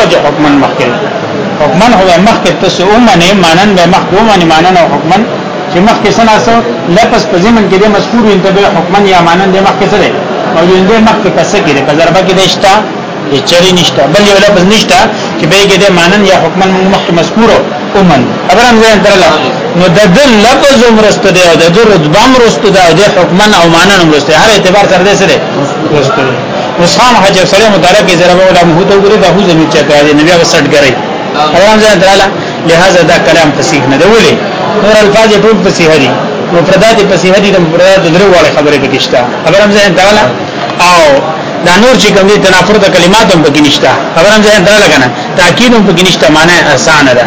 وجه حکمن مخکل حکمن هو مخکل تاسو اومنه مانن به محکومن مانن او حکمن چې مخکې سنا سو لپس په زمن کې د مذکور انتبه حکمن یا مانن د مخکې سره موجود دی مخکې کسه کې د ضربه کې دشتا چې چری نشتا بل یو لپس نشتا چې به کې د مانن یا حکمن مخکې مذکور اومن خبرم زه درلا نو د دل لپس عمرست دی او د رتبه عمرست دی او د حکمن او مانن عمرست هر اعتبار سره دی سره وسام حج سره متعلق کی ضرب ولا مهوت وګړي دا هو زمي چته دی نبی او سټ غري حرام ځان دراله لہذا دا کلام فصیح نه دی ولي نور الفاظ ټول فصیح دي مفردات فصیح دي د مفردات درو واړه خبره پکې شته خبر هم ځان دراله او دا نور چې کوم دي تنافر د کلمات هم پکې نشته خبر هم ځان دراله کنه تاکید هم پکې نشته معنی آسان ده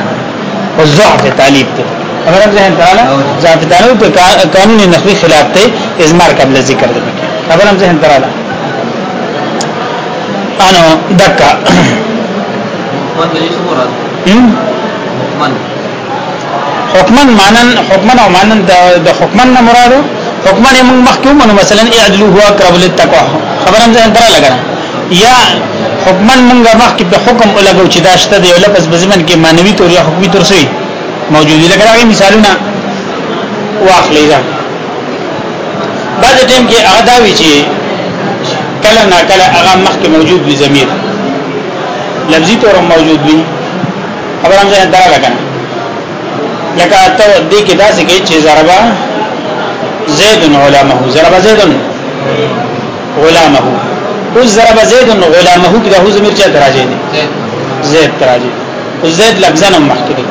او ضعف تعلیب ته خبر هم ځان دراله ضعف تعلیب په قانون نحوی خلاف ته ازمار قبل ذکر دی خبر هم ځان دراله انو دکا حکمن مانن حکمن او مانن د حکمن نه مرادو حکمن موږ مخکوم نو مثلا اعدلوا هو اقرب للتقوى خبرم ځان پر لګره یا حکمن موږ مخکې په حکم لګو چې داشته دی لپس بزمن کې مانوي تور یا حکمي تور سي موجودي لګره مثالونه واخلې ځان بعد ټیم کې اعداوي چې کله نا کله هغه مخکې موجود وي ضمیر لفظي تور موجود وي خبر هم ځان درا لګا لکه ته دې کې داسې کې چې ضربا زید علماء ضربا زید علماء اوس ضربا زید علماء کې د هو ضمیر چا تراجه دي زید تراجه او زید لفظن هم مخکې دي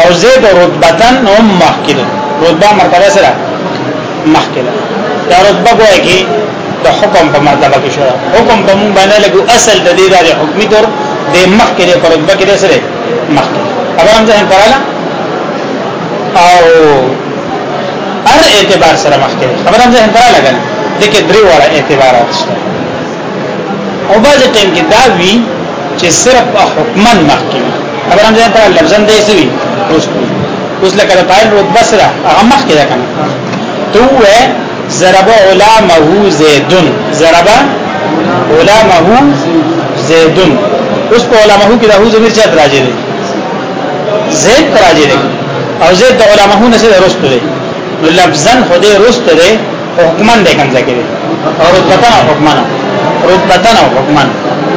او زید رتبتن هم مخکې دي رتبه مرتبه سره مخکې ده دا رتبه کوي کې د حکم په مرتبه کې شو حکم په مونږ باندې لګو اصل د دې د حکمی تور د مخ کې پر رتبه کې سره مخ خبرم ځان پراله او هر اعتبار سره مخ کې خبرم ځان پراله کنه دغه درې وړه اعتبارات شته او باز ټیم کې دا وی چې صرف حکمن مخ کې خبرم ځان پراله لفظن دې سوي اوس اوس لکه د پایل رتبه سره هغه مخ کې ده کنه ته ضرب علامه زیدن ضرب علامه زیدن اوس په علامه کې د هو زمير چا راځي دی زید راځي دی او زید د علامه نه سره رست دی نو لفظن خو دې رست دی حکمن دی کنځه کې او رتبتن او حکمن رتبتن او حکمن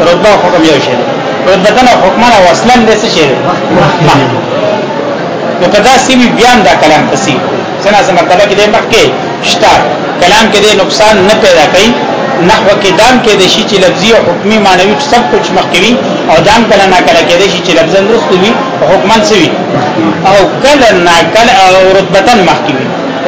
رتبه او حکم یو شی دی رتبتن او حکمن او اصلا دې څه شی دی نو کدا سیمه بیان دا کلام تسی څنګه څنګه کله کې دې مخکې شتا کلام کې د نقصان نه پیدا کوي نحو کې دام کې د شی چې لفظي او حکمي معنوي سب کچھ مخکوي او دام کله نه کله کې د شی چې لفظن رستوي او حکمن سوي او کله نه کله او رتبتن مخکوي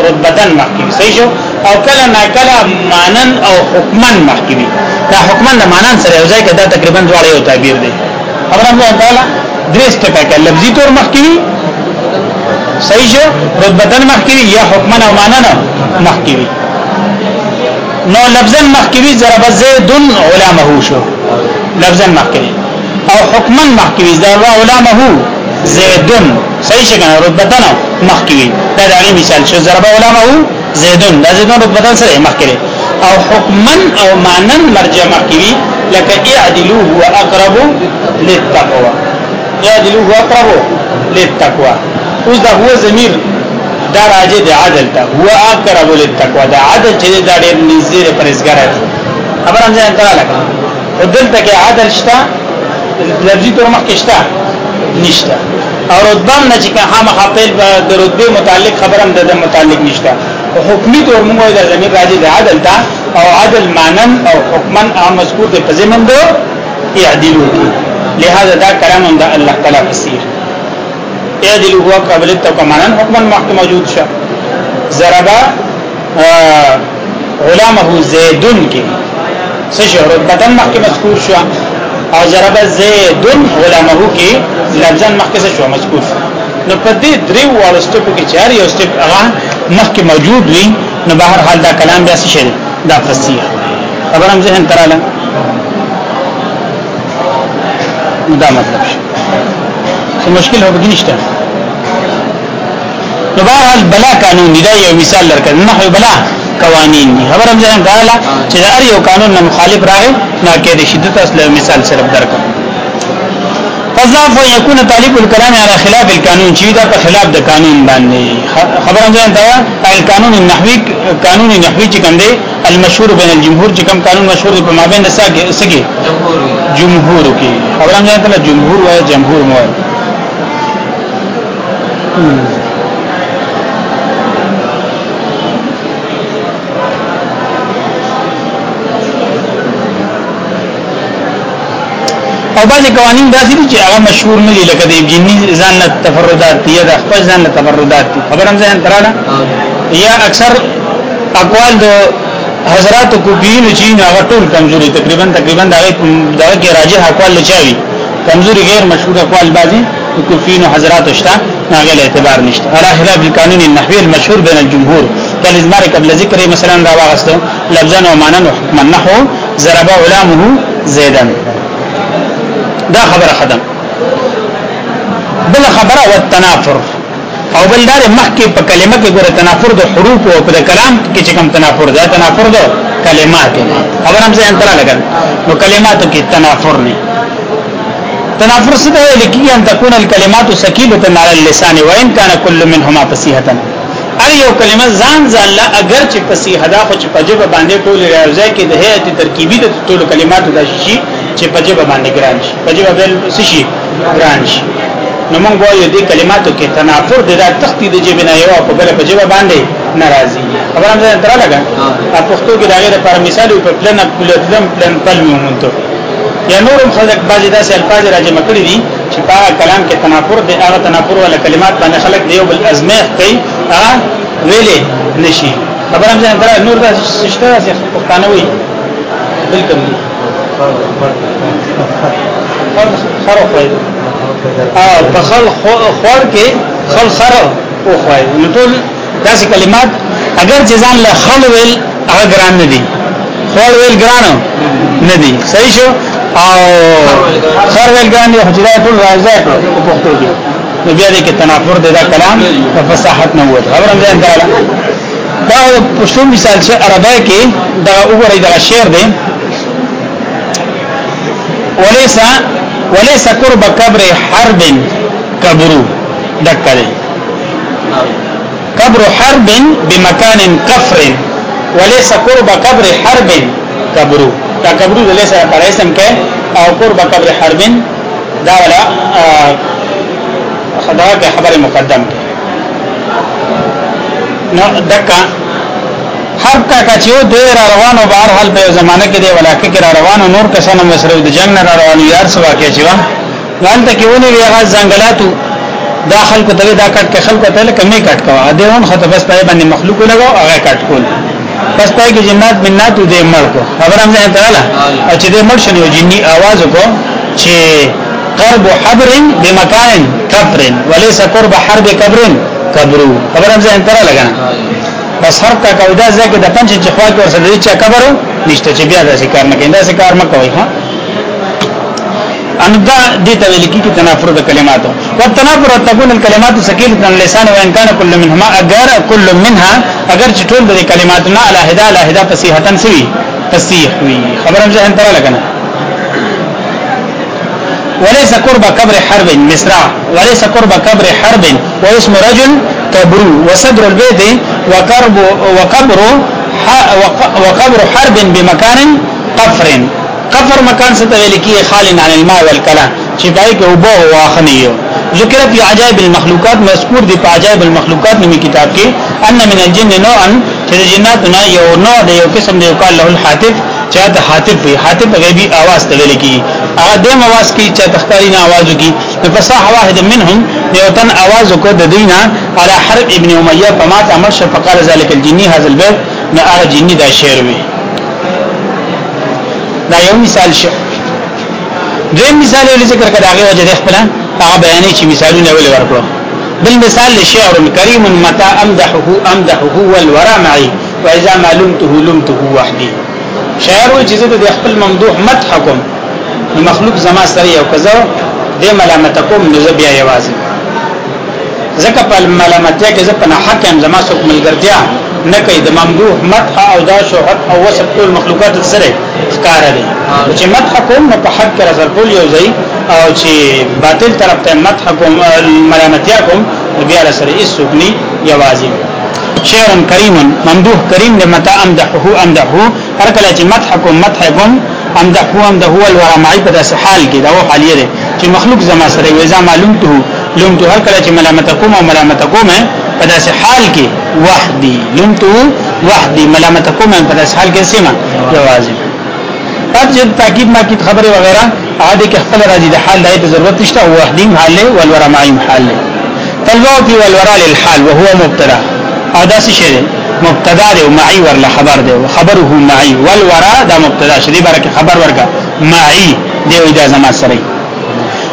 رتبتن مخکوي صحیح شو او کله نه کله مانن او حکمن مخکوي دا حکمن د مانن سره یو ځای کې دا تقریبا دواړه یو تعبیر دي خبره مو تعالی درې سټپ کې لفظي تور مخکوي صحیح شو رتبتن مخکوي یا حکمن او مانن مخکوي نو لفظن مخکوي ضرب زیدن علماء شو لفظن مخکوي او حکمن مخکوي ضرب علماء زیدن صحیح شو کنه رتبتن مخکوي دا دغه مثال شو ضرب علماء زیدن دا زیدن رتبتن سره مخکوي او حکمن او مانن مرجع مخکوي لکه اعدلو هو اقرب للتقوى اعدلو هو اقرب للتقوى اوس دا هو ضمیر دا راځي د عدل ته هو اقرب للتقوا دا عدل چې دا ډېر نږدې دی پرېزګار دی خبر هم ځان ته لګا او دلته کې عدل شته لفظي تور مخ کې شته نشته او رتبه نه چې هغه مخاطل د رتبه متعلق خبر هم د متعلق نشته حکمی تور موږ د زمين راځي د عدل ته او عدل مانن او حکمن عام مذکور دی په زمند کې عدل وکړي لہذا دا کلام د الله تعالی فسیر یعدل هو قبل التقمنن حکما محکم موجود شه ضربا غلامه زیدن کی سشه رتبتن محکم مذکور شو او ضرب زیدن غلامه کی لفظن محکم شو مذکور شو نو په دې دریو وال سټپ کې چار یو سټپ هغه محکم موجود وي نو بهر حال دا کلام بیا څه دا فصیح خبرم ذهن تراله دا مطلب شي مشکل هو بگی نشته نو بهرحال بلا قانون دی دا یو مثال لرکد نحو بلا قوانین دی خبر هم ځان کاله چې هر یو قانون نه مخالف راغی نه کې د شدت اصل مثال صرف درکو فضاف ويكون طالب الكلام على خلاف القانون چې دا په خلاف د قانون باندې خبر هم ځان دا القانون النحوي قانون النحوي چې کوم دی المشهور بین الجمهور چې کوم قانون مشهور په مابین سګي سګي جمهور کې خبر هم ځان ته جمهور وایي جمهور مو او بعضی قوانین داسې دي چې هغه مشهور نه دي لکه د ابجینی ځان نه تفردات دي یا د خپل ځان نه تفردات دي خبر هم ځان تراله یا اکثر اقوال د حضرات کوبین چې هغه ټول کمزوري تقریبا تقریبا دا دغه کې راجح اقوال لچاوي کمزوري غیر مشهور اقوال بعضی کوفین او حضرات شته هغه اعتبار نشته على خلاف القانون النحوي المشهور بين الجمهور كالازمار قبل ذكر مثلا راوغستو لفظا ومانا وحكما نحو ضرب علامه زيدان دا خبره خدام بل خبره والتنافر او بل دار مخکې په کلمه کې ګوره تنافر د حروف او د کلام کې چې کوم تنافر دا تنافر د کلمات نه خبره هم ځان تر لګل نو کلماتو کې تنافر نه تنافر څه دی لکه ان تكون الكلمات ثقيله على اللسان وان كان كل منهما فصيحه ار یو کلمه ځان ځل اگر چې فصیحه دا خو چې په جبه باندې ټول راځي کې د هيئت ترکیبی د ټول کلماتو د شي چې په جبه باندې ګران شي په جبه بل شي ګران شي نو موږ وایو دې کلماتو کې تنافر د تختی د جبه نه یو په بل په جبه باندې ناراضي خبره مې درا لګا په پښتو کې دا غیر پر مثال په پلان پلان پلان پلان مومنتو یا نورم خلک بعضی داسې الفاظ راځي مکړی دي چې په کلام کې تنافر دی هغه تنافر ولا کلمات باندې خلک دیو بل ازمیخ کوي هغه ویلې نشي خبره مې درا نور دا شته چې پښتانه وي بالکل خر خوړل او په خل خور کې خل سره وخوړل نو ټول داسې کلمات اگر ځان له خل ویل هغه ګران نه دي خور ویل ګران نه دي صحیح شو او خر ویل ګران دي حجره ټول راځي په پښتو کې نو بیا دې کې تنافر دی دا کلام په فصاحت نه وته خبرم ځان دا دا پښتو مثال چې عربی کې دا وګورئ دا شعر دی وليس وليس قرب قبر حرب قبرو دکره قبر حرب بمكان كفر وليس قرب قبر حرب قبرو دا قبرو وليس پر اسم کې او قرب قبر حرب دا ولا خدای خبر مقدم نو دکا هر تا کچو دوی را روانو بهر حال په زمانه کې دی ولکه کې را روانو نور کسان مصرف د جنگ نه را روانو یار سوا کې چې وا ځانته کې ونی ویغه ځنګلاتو داخل کو ته دا کټ کې خلکو ته لکه می کټ کوا دېون خطه بس پای باندې مخلوق لګاو هغه کټ کول بس پای کې جنات منات دې مړ کو خبر هم ځه تعالی او چې دې مړ شنو جنني आवाज کو چې قرب حبر بمکان قبر وليس قرب حرب قبر قبرو خبر هم ځه تعالی لګا بس هر تا کودا ځکه د پنځه چخوا کې ورسره چې خبرو نشته چې بیا داسې کار نه کیندا څه کار مکوي ها ان دا دې ته ویل کیږي تنافر د کلماتو وتنافر تكون الكلمات ثقيله على اللسان وان كان كل منهما اگر كل منها اگر چې ټول د کلماتو نه علاوه علاوه فصیحتن سوي فصیح وي خبرم ځه تر لګنه وليس قرب قبر حرب مصرع وليس قرب قبر حرب واسم رجل وقبر وصدر البيت وقرب وقبر وقبر حرب بمكان قفر قفر مکان څه ته ویل کیږي خالن عن الماء والكلام چې پای کې وبو واخنیو ذکر فی عجائب المخلوقات مذکور دی په عجائب المخلوقات نومي کتاب کې ان من الجن نوعا چې جنات نه یو نوع دی یو قسم دی یقال له الحاتف چا د حاتف وی حاتف غیبی आवाज ته ویل کیږي هغه د مواز کې چې تختاری نه आवाज کی فصاح واحد منهم یو تن आवाज کو د دینه على حرب ابن اميه فمات امر فقال ذلك الجني هذا البيت نه هغه جني دا شعر وي دا یو مثال شو دریم مثال یې ذکر کړه هغه وجه ده خپل هغه بیانې چې مثالونه ولې ورکړو بل مثال لشعر کریم متى امدحه امدحه والورى معي واذا ما لمته لمته وحدي شعر وي چې د خپل ممدوح مدح کوم مخلوق زما سره یو کزو دې ملامت کوم نو بیا یوازې زکه په ملامتیا کې زه په حق هم زما څوک ملګرتیا نه کوي د ممدوح مدح او دا شهرت او وصف ټول مخلوقات سره ښکار دي چې مدح کوم په حق کې رسول ټول یو ځای او چې باطل طرف ته مدح کوم ملامتیا کوم بیا سره هیڅ څوک نه یوازې شعر کریم ممدوح کریم لمتا امدحه امدحه هر کله چې مدح کوم مدح کوم امدحه امدحه الورمعی په داسې حال کې دا و حالیه ده چې مخلوق زما سره ویزا معلوم ته لمتو هر کله چې ملامت کوم او ملامت کوم په داسې حال کې وحدي لمتو وحدي ملامت کوم په داسې حال کې سیمه یوازې پد چې تاکید ما کی خبره وغیرہ عادي کې خپل راځي د حال دایته ضرورت نشته او وحدي حال له والورا معیم حال له فالواو فی والورا للحال وهو مبتدا او داسې شی مبتدا دی او معی ورله خبر دی خبره معی والورا دا مبتدا شدی برکه خبر ورکا معی دی او دا زما سره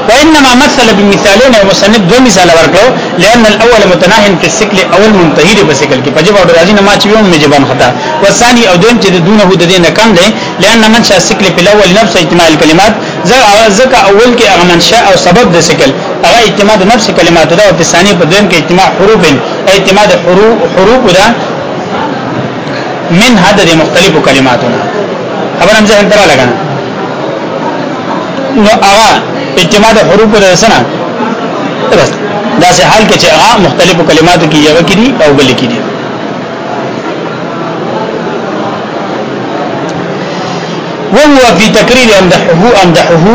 وانما مثل بمثالين ومسند دو مثال ورکړو لان الاول متناهي في الشكل اول منتهي په شکل کې پجب او راځي نه ما چې ومه جبان خطا والثاني او دوم چې دونه هو د دې نه کم دی لان منشا الشكل په الاول نفس اجتماع الكلمات ځکه اول کې هغه منشا او سبب د شکل هغه اجتماع د نفس کلمات دا او په ثاني په دوم کې اجتماع حروف اجتماع د حروف حروف دا من حد د مختلفو کلماتونه خبر هم ځه انترا لګا نو هغه اجتماع د حروف د سنا دا سه حال کې چې هغه مختلف کلمات کې یو کې دي او بل کې دي وهو في تكرير امدحه امدحه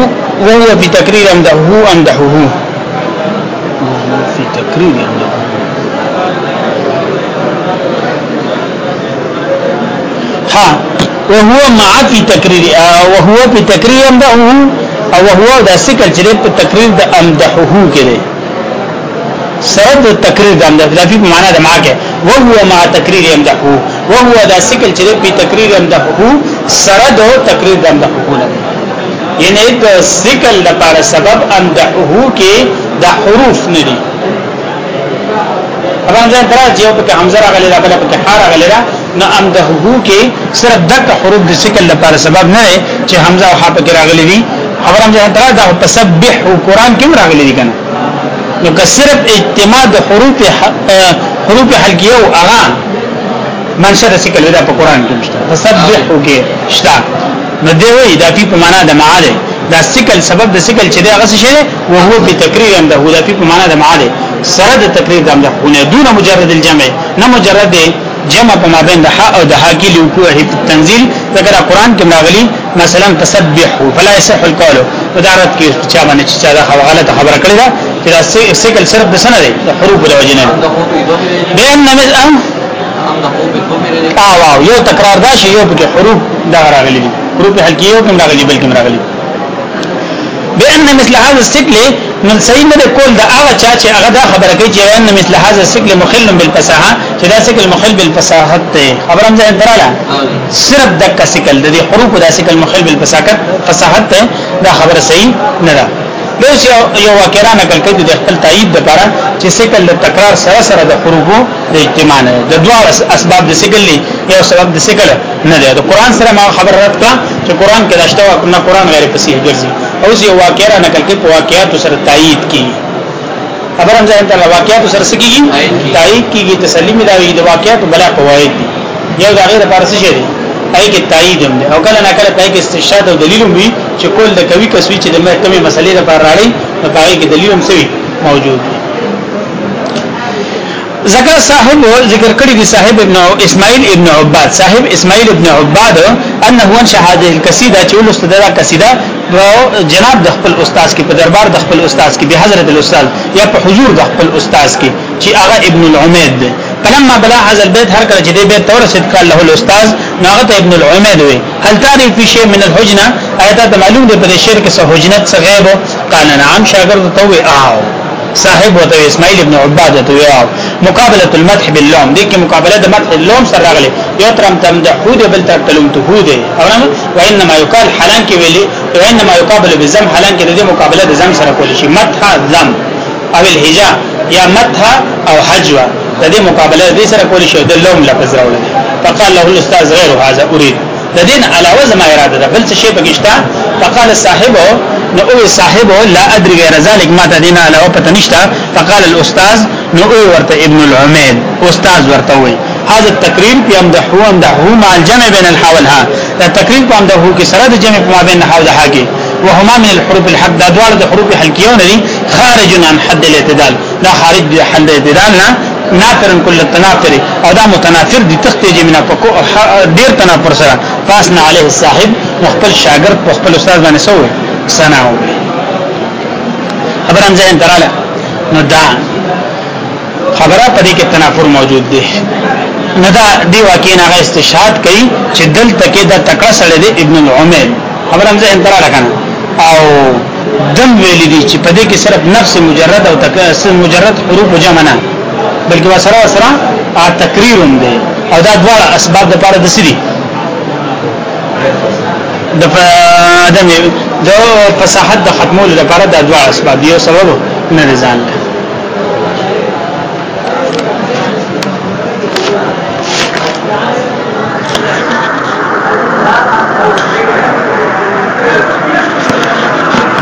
وهو في تكرير امدحه امدحه في تكرير امدحه ها وهو مع في تكرير آه، وهو في تكرير امدحه او هو دا ذکر چې په تقریر د امدحه کې دی سره د تقریر د امدحه لفظ په معنا د ما کې او هو مع تقریر امدحه او هو دا ذکر چې په تقریر امدحه سره د تقریر د امدحه نه یعنی د ذکر لپاره سبب امدحه کې د حروف نه دي ابان ځان درځي او په حمزه راغلي دا په حار راغلي نه امدحه کې صرف دک حروف د ذکر لپاره سبب نه چې حمزه او ح په راغلي دي خبرم ځه درا دا تسبح قران کوم راغلي دي کنه نو که صرف اجتماع د حروف حروف حلقيه او اغا منشر سکل دا په قران کې مشته تسبح وکي شتا نو دی وی دا په معنا د معاله دا سکل سبب د سکل چې دا غس شي او هو په تقریر انده دا په معنا د معاله سره د تقریر د امده خونه دون مجرد الجمع نه مجرد جمع په مابین د ح او د ح کې لوکو هی تنزيل ذکر قران کې راغلي مثلا تسبحوا فلا يصح القول ودارت کې چې باندې چې دا غلطه خبره کړې ده چې دا سیکل صرف د سنه ده حروف د وجنه ده ان مز ام او یو تکرار دا شی یو په حروف دا راغلي دي حروف حلقي یو کوم راغلي بلکې راغلي بان مثل هذا السكل من سيد کول دا هغه چا چې هغه دا خبره کوي چې ان مثل هذا السكل مخل بالفصاحه چې دا سکل مخل بالفصاحت ته خبر هم ځان دراله صرف د سکل د دې حروف دا سکل مخل بالفصاحت فصاحت ته دا خبره صحیح نه ده دوس یو یو واقعا نقل کوي د خپل تایید لپاره چې سکل د تکرار سره سره د حروفو د اجتماع نه د دوه اسباب د سکل یو سبب د سکل نه ده د قران سره ما خبر رات کا چې قران کې داشته او نه قران غیر فصیح ګرځي اوس یو واقعا نقل کوي په واقعاتو سره تایید کوي خبر هم ځان ته واقعیت سره سکیږي تایید کیږي تسلیم دی د واقعیت بلا قواعد یو د غیر فارسی شری پای کې تایید هم دی او کله نه کله پای کې استشهاد او دلیل هم وي چې کول د کوي کسوي چې د محکمې مسلې لپاره راړي نو پای کې دلیل هم سوي موجود دی ذکر صاحب ذکر کړی دی صاحب ابن اسماعیل ابن عباد صاحب اسماعیل ابن عباد انه هو شهاده القصيده چې ولست دا قصيده په جناب د خپل استاد کې په دربار د خپل استاد کې به حضرت الاستاذ یا په حضور د خپل استاد کې چې هغه ابن العمید فلما بلا هذا البيت هر کله چې دې بیت تورثت قال له الاستاذ ناغت ابن العمید وي هل تعرف في شيء من الحجنه آیات معلوم دي په شعر کې څه حجنت څه غیب قال نعم شاګرد توي او صاحب وته اسماعیل ابن عباده توي او مقابله المدح باللوم دي کې مقابله د مدح اللوم سره راغلي یو تر تمدحو دي بل تر تلمته دي او نه وانما يقال حلان کې ویلي وانما يقابل بالذم حلان کې د مقابله د ذم سره کول شي مدح ذم او الهجا یا مدح او حجوه د دې مقابله دې سره کول شي د لوم لفظ راوړل فقال له الاستاذ غير هذا اريد د دین علاوه زما اراده ده بل څه شي پکښتا فقال صاحبو نو او صاحب لا ادري غير ذلك ما تدين على پته نشتا فقال الاستاذ نو او ورته ابن العمید استاذ ورته وي هذا التقرير يمدحو امدحو مع الجمع بين الحولها دا تقرير په امدحو کې سره د جمع په بین الحولها کې وهما من الحروف الحد دا دوار د حروف حلقيون دي خارج عن حد الاعتدال لا خارج دي حد الاعتدال نه نافر كل التنافر او دا متنافر دي تختیجی منا پکو ډیر تنافر سره فاسنا علیه الصاحب مخبل شاگرد خپل استاد باندې سوې صنعو خبرم ځین تراله نو دا خبره پدې کې تنافر موجود دی نو دا دی واقعي نه استشهاد کوي چې دل تکې دا تکړه سره دی ابن العمر خبرم ځین تراله کنه او دم ویلې دي چې پدې کې صرف نفس مجرد او تکاسر مجرد حروف جمع نه بلکې وسره وسره ا تقریر هم دی او دا دواړه اسباب د پاره د سری د ادم د فصاحت د ختمولو لپاره د دعا اسباب یو سبب نه ځان له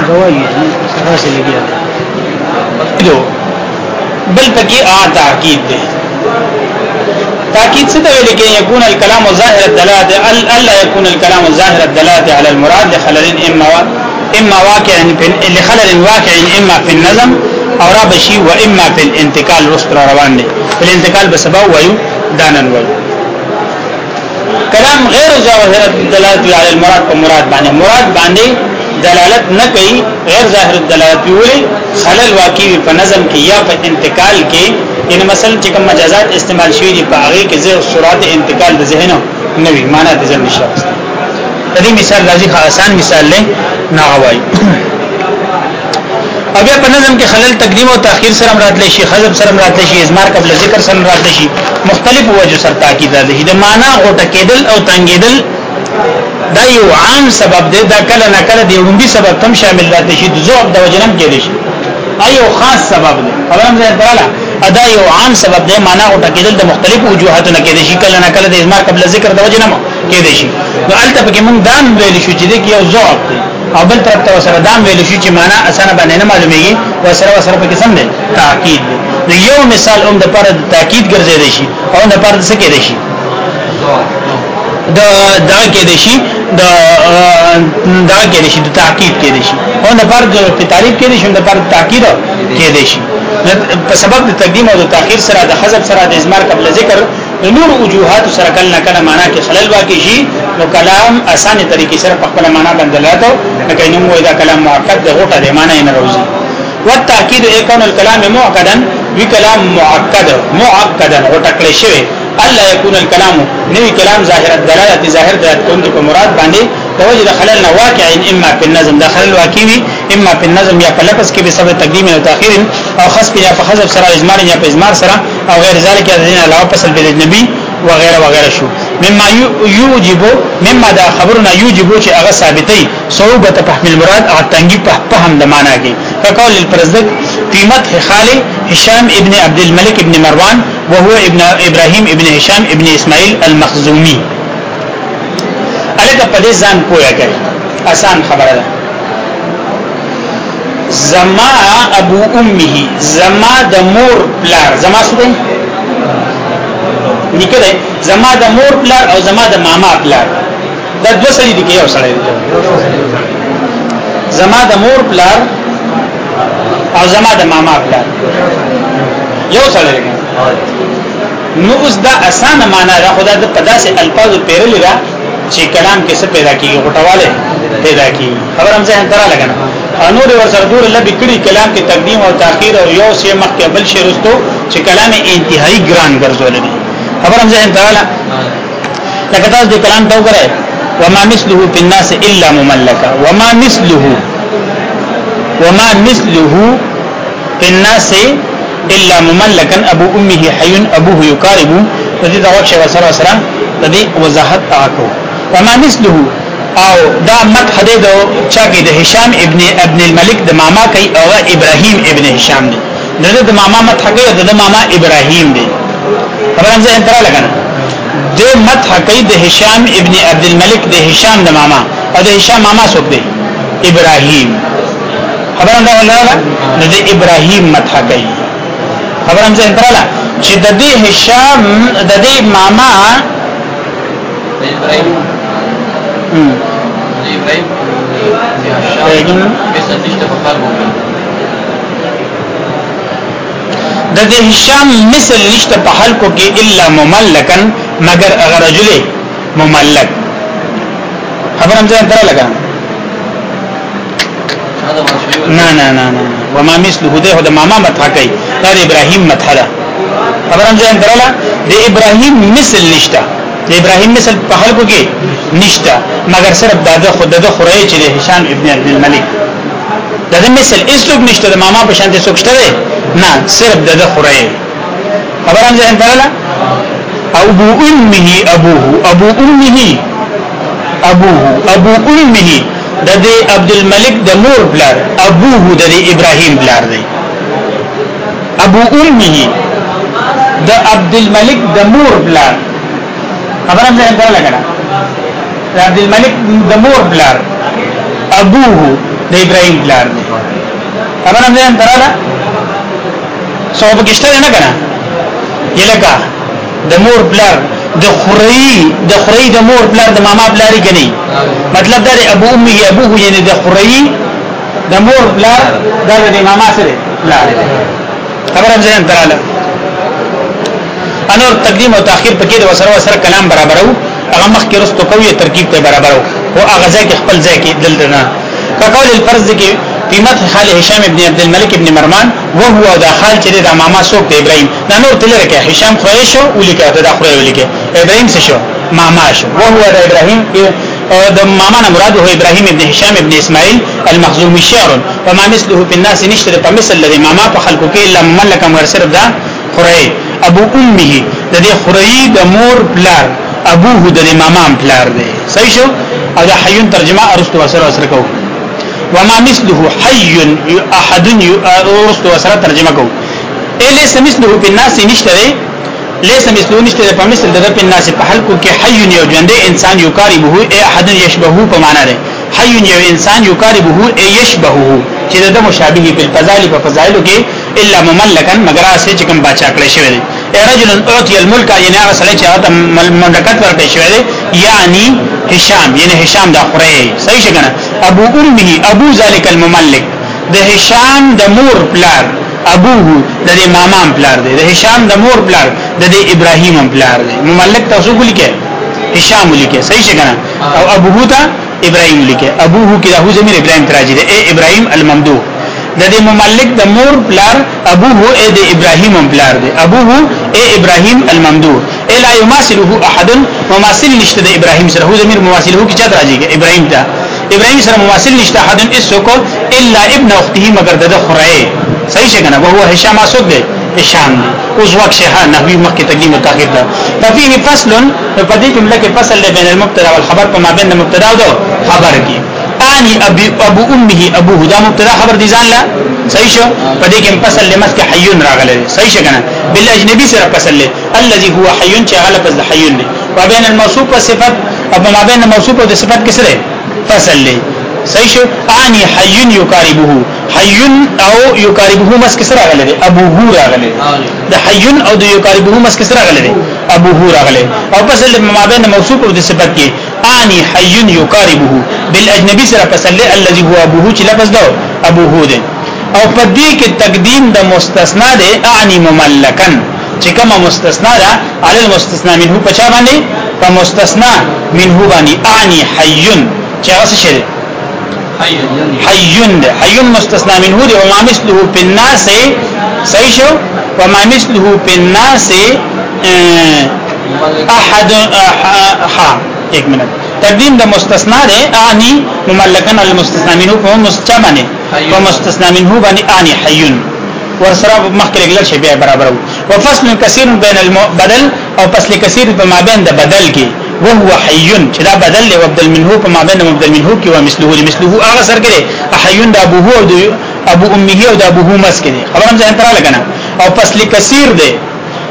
دوای سره لګیا بل پکې ا تعقید ده تاکید څه ته لیکي يكون الكلام ظاهر الدلاله الا يكون الكلام ظاهر الدلاله على المراد لخلل اما اما واقع لخلل واقع اما في النظم او را بشي و اما في الانتقال رستر روان دي الانتقال بسبب ويو دانن ويو کلام غیر ظاهر الدلاله على المراد په مراد باندې مراد باندې دلالت نه کوي غیر ظاهر الدلاله ویلي خلل واقع په نظم کې یا په انتقال کې یعنی مثلا چې کوم مجازات استعمال شوی دي په هغه کې زه سرعت انتقال د ذهن نوې معنا د ذهن نشه د دې مثال راځي آسان مثال له ناغوای او بیا په نظم کې خلل تقدیم او تاخير سره مراد لشي حذف سره مراد لشي ازمار قبل ذکر سره مراد لشي مختلف وجه سره تاکید لشي د معنا غوټه کېدل او تنګېدل دا یو عام سبب دی دا کله نه کله دی ومبي سبب تم شامل راته شي د ذوب د وجنم کې دي شي ایو خاص سبب دی خبرم زه دراله ادا یو عام سبب دی معنا او ټکیدل د مختلفو وجوهاتو نه کېدې شي کله نه کله د ازما قبل ذکر د وجه نه کېدې شي نو البته پکې مونږ دام ویل شو چې د یو ذوق دی او بل طرف ته سره دام ویل شو چې معنا اسانه باندې نه معلومیږي او سره سره پکې سم دی تاکید دی یو مثال هم د پر تاکید ګرځېدې شي او نه پر څه کېدې شي د دا کېدې شي د دا کېدې شي د تاکید کېدې شي او نه پر د تعریف کېدې شي د پر تاکید کېدې شي په سبب د تقدیم او د تاخير سره د حذف سره د ازمار قبل ذکر نور وجوهات سره کله کله معنا کې خلل واقع شي نو کلام اسانه طریقې سره په خپل معنا باندې لاته لکه نو موږ دا کلام معقد د غټه د معنا یې راوځي والتاکید یکون الكلام معقدا وی کلام معقد معقدا غټه کله شوی الله یکون الكلام نو کلام ظاهر دلالت ظاهر دلالت کوم چې مراد باندې توجد خلل واقع اما په النظم دا خلل واقع وي اما په النظم یا په لفظ کې به سبب تقدیم او تاخير او خصب یا په حذف سره اجمار یا په اجمار سره او غیر ذلك د دین علاوه په سلب الاجنبي وغيرها وغيرها شو مما يوجب مما دا خبرنا يوجب چې هغه ثابتي صعوبه تفهم المراد او تنګي په فهم د معنا کې فقال الفرزدق قیمت خاله هشام ابن عبد الملك ابن مروان وهو ابن ابراهيم ابن هشام ابن اسماعيل المخزومي الګه په دې ځان پوهه کوي آسان خبره ده زما ابو امه زما د مور پلار زما څه دی نیکه دی زما د مور پلار او زما د ماما پلار دا دوه سړي دي کې یو سړی زما د مور پلار او زما د ماما پلار یو سړی نو اوس دا اسانه معنا را خدا د پداسه الفاظ پیرلی را چې کلام کې څه پیدا کیږي غټواله پیدا کیږي خبر هم ځان ترا لګنه انور ور سردور الله بکړي کلام کې تقدیم او تاخير او یو سي مخکې بل شي رستو چې کلام انتهایی ګران ګرځول دي خبر هم ځان ترا لکه تاسو د کلام ته وګورئ وما مثله في الناس الا مملكه وما مثله وما مثله في الناس الا مملكا ابو امه حي ابوه يقارب د دې دا وخت سره سره د دې وضاحت تاکو وما مثله او دا مدح دی دو چا کې د هشام ابن ابن الملک د ماما کوي او ابراهيم ابن هشام دی دغه د ماما مدح کوي د ماما ابراهيم دی خبرم زه انترا لګنه د مدح کوي د هشام ابن عبد الملک د هشام د ماما او د هشام ماما څوک دی ابراهيم خبرم دا ولاله نو د ابراهيم مدح کوي خبرم زه انترا لګنه چې د دې هشام د دې ماما ابراهيم Ibrahim یا شام مثل نشته په فرق د دې هشام مثل نشته په حلقو کې الا مملکن مگر اگر رجل مملک خبر هم ځان تر لگا نه نه نه نه وما مثله ده د ماما متھا کوي دا ابراهيم متھا ده خبر هم ځان تر لگا د ابراهيم مثل نشته د ابراهيم مثل په خلکو کې نشته مگر صرف دغه خود د خوري چې د هشام ابن عبد الملک دغه مثل اسلوب نشته د ماما په شان څه شته نه صرف دغه خوري خبر هم ځین پراله او ابو امه ابوه ابو امه ابوه ابو امه د دې عبد الملک د مور بلار ابوه د ابراهيم بلار دی ابو امه د عبد الملک د مور بلار خبر هم ځان کوله کنه عبد الملک د مور بلار ابوه د ابراهيم بلار دی خبر هم ځان دراله سو په کشته نه کنه یلکا د مور بلار د خوري د خوري د مور بلار د ماما بلاري کني مطلب دا دی ابو امي ابوه یعنی د خوري د مور بلار د ماما سره بلار خبر هم ځان دراله انور تقدیم او تاخير پکې د وسره وسره کلام برابرو هغه مخ کې رستو کوي ترکیب ته برابرو او هغه ځای کې خپل ځای کې دلته نه کقول الفرض کې قیمت حال هشام ابن عبد الملك ابن مروان وهو دا حال چې د ماما سوق د ابراهيم دا نور تل رکه هشام خویشو ولیکه دا خوی ولیکه ابراهيم څه شو ماما شو وهو دا ابراهيم د ماما نه مراد هو ابراهيم ابن هشام ابن اسماعيل المخزومي شعر فما مثله في الناس نشته په مثل الذي ماما په خلقو کې لم ملک مر صرف دا خوی ابو امه د دې خوري د مور پلار ابوه د امام پلار دی صحیح شو او د حیون ترجمه ارستو وسره وسره کو وما مثله حي احد ارستو وسره ترجمه کو الیس مثله په ناس نشته دی لیس مثله نشته په مثل د په ناس په خلقو کې حي یو ژوندې انسان یو کاری به احد یشبهه په معنا دی حي یو انسان یو کاری به یشبهه چې د مشابهه په فضایل په فضایلو کې الا مملکا مگر اسې چې کوم بچا کړی شوی دی رجل اوتی الملک یعنی هغه سړی چې هغه مملکت ورکړی شوی دی یعنی هشام یعنی هشام د قری صحیح څنګه ابو امه ابو ذلک المملک د هشام د مور پلار ابوه د دې مامام پلار دی د هشام د مور پلار د دې ابراهیم پلار دی مملک تاسو ولیکه هشام ولیکه صحیح څنګه او ابوه ته ابراهیم ولیکه ابوه کې د هو زمير ابراهیم تراجي دی اے ابراهیم الممدوح د دې مملک د مور پلار ابو هو اے د ابراهیم پلار دی ابو هو اے ابراهیم الممدوح الا يماثله احد مماثل نشته د ابراهیم سره هو زمير مماثل هو کی چا راځيږي ابراهیم ته ابراهیم سره مماثل نشته احد اسو کو الا ابن اخته مگر د خرای صحیح څنګه نه هو هشام اسد دی هشام اوس وخت شه نحوی مخکې تقدیم تاخير ده ففيه فصل په دې جمله کې فصل بین المبتدا والخبر په مابین د مبتدا او خبر کې فلانی ابي ابو امه ابوه دا مبتدا خبر دي ځان لا صحیح شو پدې کې فصل لمس کې حي راغله صحیح شو کنه بل اجنبي سره فصل له الذي هو حي چې غلب از حي دي وبين الموصوف صفات او ما بين الموصوف او صفات کې سره فصل له صحیح شو اني حي يقاربه حي او يقاربه مس کې سره غلله ابوه راغله د حي او د يقاربه مس کې سره غلله ابوه راغله او فصل ما بين الموصوف او صفات کې اني حي يقاربه بالاجنبي سره فصلی الذي هو ابوه چې لفظ دا ابوه دی او په دې کې تقدیم د مستثنا دی اعنی مملکن چې کومه مستثنا ده علی المستثنا منه په چا باندې په مستثنا منه باندې اعنی حی چې هغه څه دی حیون ده حیون مستثنا منه ده وما مثله في الناس صحیح شو وما مثله في الناس احد ها یک منت تقدیم د مستثنا ده انی مملکن المستثنا منه په مستمنه په مستثنا منه باندې انی حیون ورسره مخکې لګل شی به برابر وو وفصل کثیر بین البدل او فصل کثیر په مابین د بدل کې وهو حیون چې دا بدل له بدل منه په مابین مبدل منه کې او مثله مثله هغه سر کې حیون د ابو هو ابو امه او د ابو هو مس کې خبرم ځان تر لګنه او فصل کثیر ده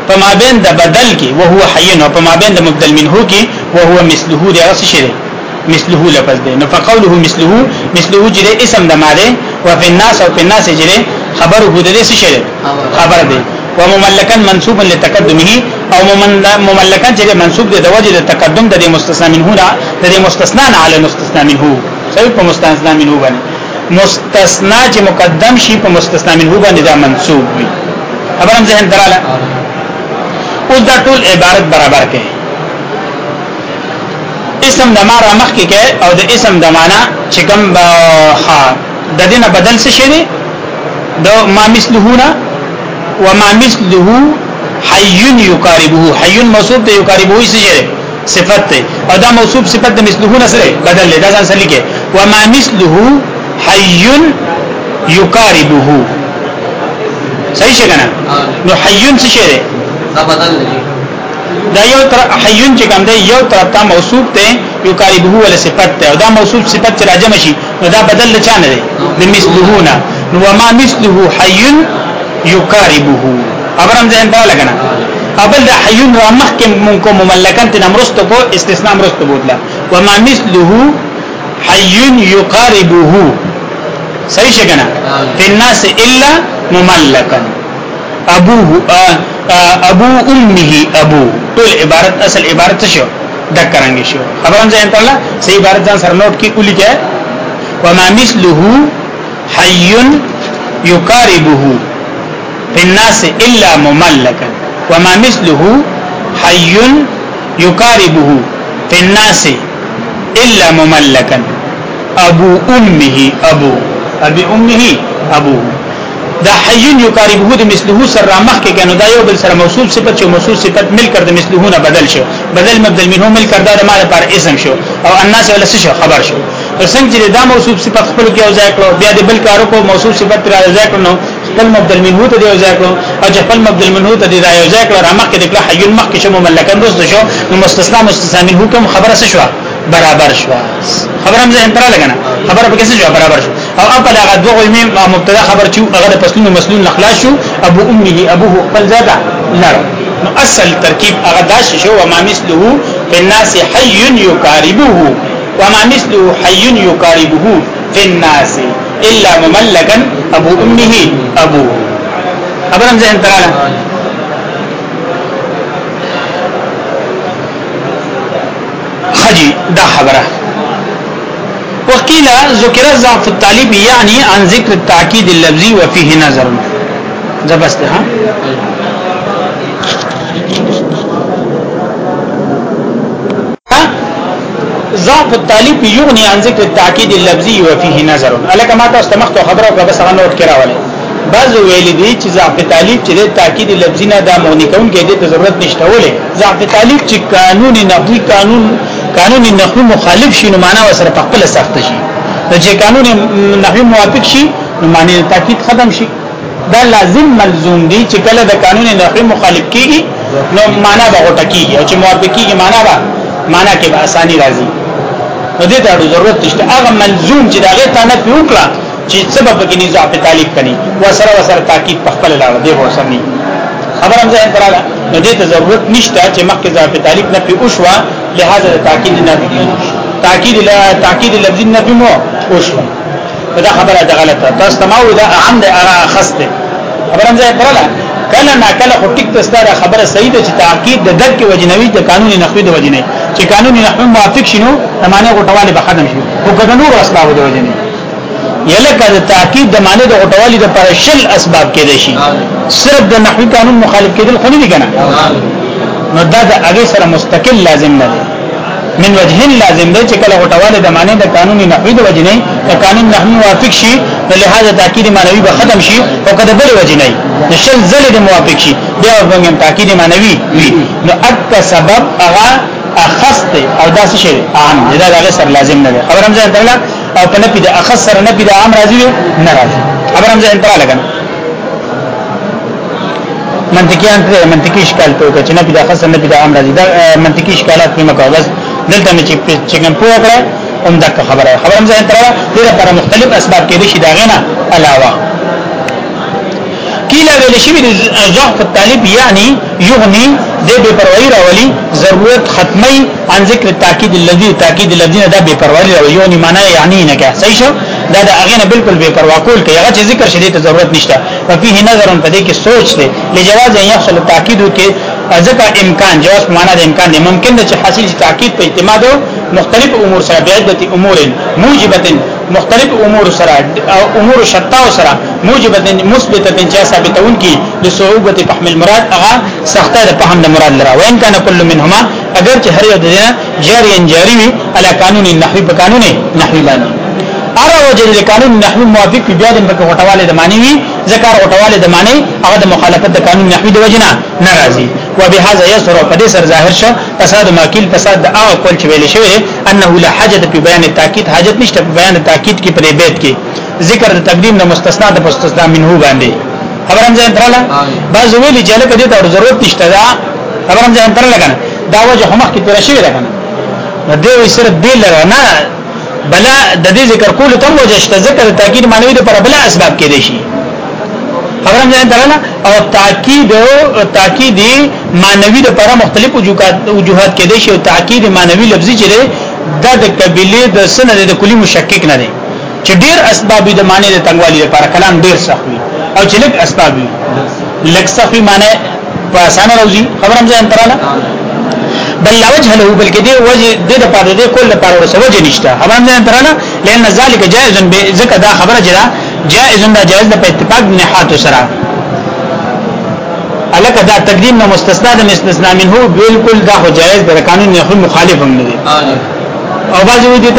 په مابین د بدل کې وهو حیون او په مابین د مبدل منه کې وهو مثله دی هغه څه دی مثله لفظ دی نو فقوله مثله مثله جره اسم د ماده او فی الناس او فی الناس جره خبر هو د دې څه دی خبر دی ومملکن منسوبا لتقدمه او مملکن جره منسوب دی د وجه د تقدم د مستثنا منه د مستثنا علی مستثنا منه صحیح په مستثنا منه باندې مستثنا چې مقدم شي په مستثنا منه باندې دا منسوب وي خبرم ذهن دراله اوس دا ټول عبارت برابر کړي اسم د مارا مخ کې کې او د اسم د معنا چې کوم ها د دینه بدل څه شي د ما مثلهونه وما مثله حي يقاربه حي موصوف ته يقاربه څه شي صفت ته او دا موصوف صفت د مثلهونه سره بدل دا ځان سره لیکه وما مثله حي يقاربه صحیح څنګه نو حي څه شي دا بدل دی دا یو تر حیون چې کوم دی یو تر تا موصوف ته یو قریبه ول صفت ته دا موصوف صفت چې راجم شي نو دا بدل نه چانه دی د مثلهونا نو ما مثله حیون یقاربه ابرم ځین په لګنا ابل دا حیون را مخکم منکم مملکن تن امرست کو استثناء امرست بوتلا وما مثله حیون یقاربه صحیح شګنا فی الناس الا مملکن ابوه آه ابو امه ابو ټول عبارت اصل عبارت شو ذکرانګي شو خبرم ځین تعالی صحیح عبارت ځان سره نوٹ کی اولی جائے وما مثله حي يقاربه في الناس الا مملكا وما مثله حي يقاربه في الناس الا مملكا ابو امه ابو ابي امه ابوه دا حیون یو قریبه د مثله سره مخ کې کنه دا یو بل سره موصول صفت چې موصول صفت مل کړ د مثله نه بدل شو بدل مبدل منه مل کړ دا د مال پر اسم شو او الناس ولا شو خبر شو تر څنګه چې دا موصول صفت خپل کې او ځای کړو بیا د بل کارو کو موصول صفت را ځای کړو خپل مبدل منه ته دی ځای کړو او خپل مبدل منه ته دی ځای کړو را مخ کې د حیون مخ کې شو مملکن دوست شو نو مستثنا مستثنا منه کوم خبره شو برابر شو خبره هم ځین تر لګنه خبره په کیسه شو برابر شو او اول هغه دوه میم مبتدا خبر چې هغه پسلون مسلون نخلاص شو ابو امه ابوه بل زاده لار نو اصل ترکیب هغه داش شو وما مثله في الناس حي يقاربه وما مثله حي يقاربه في الناس الا مملكا ابو امه ابو ابرم ذهن تعالی خجی دا خبره قیل ذکر ضعف الطالب یعنی عن ذکر التاکید اللفظی و فيه نظر زبست ها ضعف الطالب یغنی عن ذکر التاکید اللفظی و فيه نظر الکه ما تاسو مخته خبره او بس هغه نوٹ کراواله بعض ویل دي چې ضعف طالب چې د تاکید لفظی نه د مونږ نه کوم کې د ضرورت نشته ولې ضعف طالب چې قانوني نحوي قانون قانون نحوی مخالف شي نو معنا وسره په خپل سخت شي نو چې قانون نحوی موافق شي نو معنی تاکید ختم شي دا لازم ملزوم دي چې کله د قانون نحوی مخالف کیږي نو معنا به غټه کیږي او چې موافق کیږي معنا به معنا کې به اساني راځي نو دې ته ضرورت نشته هغه ملزوم چې دا غیر تانه وکړه چې سبب کې نه ځه په تعلیق کړي وسره وسره تاکید په خپل لاړه دی ورسره خبرم ځه ان نو دې ته ضرورت نشته چې مخکې ځه په تعلیق نه پیوښوا لہذا تاکید نفی تاکید لا تاکید لفظی نفی مو اوشو دا خبره ده غلطه تاسو تماو دا عام ده ارا خست خبر هم ځای پراله کله نا کله خو ټیک تاسو خبره صحیح ده چې تاکید د دک وجنوي د قانوني نحوی د وجنوي چې قانوني نحوی موافق شینو معنی غټواله به ختم شي خو کله نور اسباب د وجنوي یلکه د تاکید د معنی د غټواله د پرشل اسباب کې دي شي صرف د نحوی قانون مخالف کېدل خو نه دي کنه نو دا د هغه سره مستقل لازم نه دی من وجه لازم دی چې کله غټواله د معنی د قانوني نحوی د وجه نه د قانون نحوی موافق شي نو لہذا تاکید معنوي به ختم شي او کده بل وجه نه نشل زل د موافق شي بیا موږ هم تاکید معنوي وي نو اک سبب هغه اخست او داسې شي عام دی دا هغه سره لازم نه دی خبر هم ځان درلا او کنه پیدا اخست سره نه پیدا عام راځي نه راځي خبر هم ځان درلا لګنه منطقي انت منطقي اشكال ته چې نه پیدا خاصه نه پیدا عام راځي دا منطقي اشکالات نه مقابل دلته مې چې څنګه پوه کړه هم دا خبره خبره هم ځان ترا دې لپاره مختلف اسباب کې دي چې دا غنه علاوه کیلا ویل شي د ضعف الطالب یعنی یغنی دې بے پروايي راولي ضرورت ختمي عن ذکر التاکید الذي تاکید الذين دا بے پروايي راولي یعنی معنی یعنی نه صحیح شو دا د هغه نه بالکل بے پروا کول کې هغه چې ذکر شدی ته ضرورت نشته په فيه نظر په دې کې سوچ دی لجواز یحصل تاکید کې ځکه امکان جواز معنا د امکان دی ممکن ده چې حاصل تاکید په اعتماد مختلف امور سره بعدت امور موجبه مختلف امور سره او امور شتاو سره موجبه مثبته چې ثابتون کې د صعوبت فهم المراد هغه سخته د فهم د مراد لره وان کان کل منهما اگر چې هر یو د جاری ان جاری وي علا قانون النحوی په قانون نحوی باندې اره وجه د قانون نحوي موافق بیا د په غټواله د معنی وي ذکر غټواله د معنی هغه د مخالفت د قانون نحوي د وجنه ناراضي وبهذا يسر فدي سر ظاهر شه فساد ماکیل فساد د هغه کول چې ویل شوی انه لا حاجت په بیان تاکید حاجت نشته په بیان تاکید کې پرې بیت کې ذکر د تقدیم د مستثنا د مستثنا منه باندې خبر هم ځان تراله بعض ویلي چې له دې ته ضرورت نشته دا خبر هم ځان تراله کنه دا وجه همخ کې تر شوی راکنه نو دوی سره بیل نه بلا د دې ذکر کول تم وجه شته ذکر تاکید معنی د پر بلا اسباب کې دي شي خبرم ځان درنه او تاکید او تاکید معنوي د پر مختلف وجوهات کې دي شي او تاکید معنوي لفظي چې د د قبيله د سنه د کلی مشکک نه دي چې ډیر اسباب د معنی د تنګوالي لپاره کلام ډیر سخت وي او چې لک اسباب وي لک سخت معنی په اسانه راوځي خبرم ځان درنه بل لا وجه له بلکې دی وجه د د پاره دی کول لپاره ورسره وجه نشته حرام نه تراله لئن ذلک جائز ځکه دا خبره جرا جائز دا جائز د په اتفاق نحات سره الکه دا تقدیم نو مستثنا د مستثنا منه بالکل دا خو جائز د قانون نه خو مخالف هم نه دی او بعضی وی دي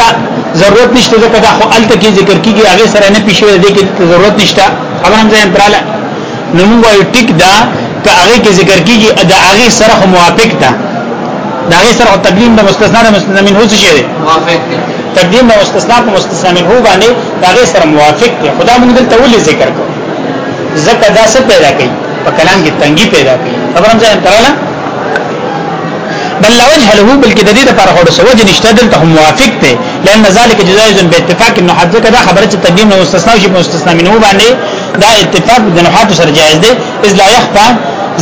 ضرورت نشته ځکه دا خو الته کې ذکر کیږي هغه سره نه پښوی دی کې ضرورت نشته خبر هم ځان تراله نو موږ یو ټیک دا که هغه کې ذکر کیږي دا هغه سره موافق ده دا غي سره تقدیم د مستثنا د مستثنا منه څه شی دی موافق تقدیم د مستثنا په مستثنا منه باندې دا غي سره موافق دی خدا موږ دلته ولې ذکر کو زکه دا څه پیدا کوي په کلام کې تنګي پیدا کوي خبرم ځان تراله بل وجه له بل کې د دې لپاره هوډ سوج نشته دلته هم موافق دی لأن ذلك جائز باتفاق النحات دا خبره چې تقدیم نو مستثنا شي مستثنا منه باندې دا اتفاق د نحات سره جائز دی اذ لا يخفى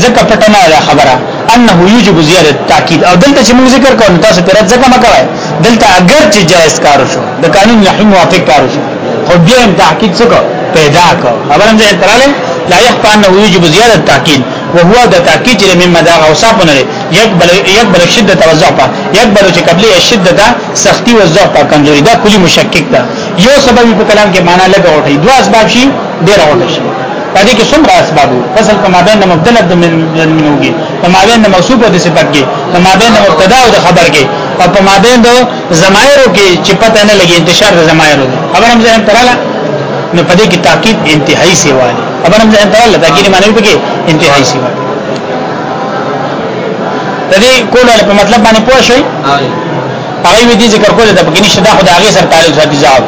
زکه پټنه خبره انه یجب زیاده تاکید او دلته چې موږ ذکر کوو تاسو پر ځکه مکوای دلته اگر چې جائز کار شو د قانون نحوی موافق کار شو خو بیا هم تاکید څه پیدا کو خبرم ځه تراله لا يخفى انه يجب زیاده تاکید وهو د تاکید چې مما دا اوصاف نه لري يقبل يقبل شدت وضعفه يقبل چې قبلي شدت سختی وضعفه کمزوري دا کلی مشکک ده یو سبب په کلام کې معنا لګه وټي دوه اسباب شي ډیر وټي پدې کې څومره اسباب فصل په مابین د مبدل د منوږي په مابین د موصوف او د صفت کې په مابین د مبتدا او د خبر کې او په مابین د زمایرو کې چې پته نه لګي انتشار د زمایرو خبر هم ځان تراله نو پدې کې تاکید انتهایی سیواله خبر هم ځان تراله تاکید معنی په کې انتهایی سیواله تدې کوله په مطلب باندې پوه شئ هغه دې ذکر کوله د پکې نشه دا خدای هغه سره تعلق ساتي ځواب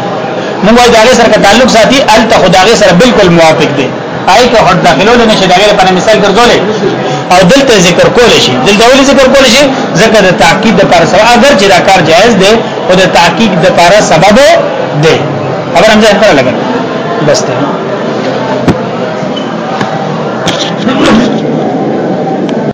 موږ دا هغه سره تعلق ساتي ال ته خدای هغه سره بالکل موافق دی آی که هټ داخلول نشي دغه لپاره مثال ګرځولې او دلته ذکر کول شي دلته ولې ذکر کول شي ذکر د تعقیب لپاره سبب اگر چې دا کار جایز دی او د تعقیب لپاره سبب دی خبر هم ځان کړل لګا بس ته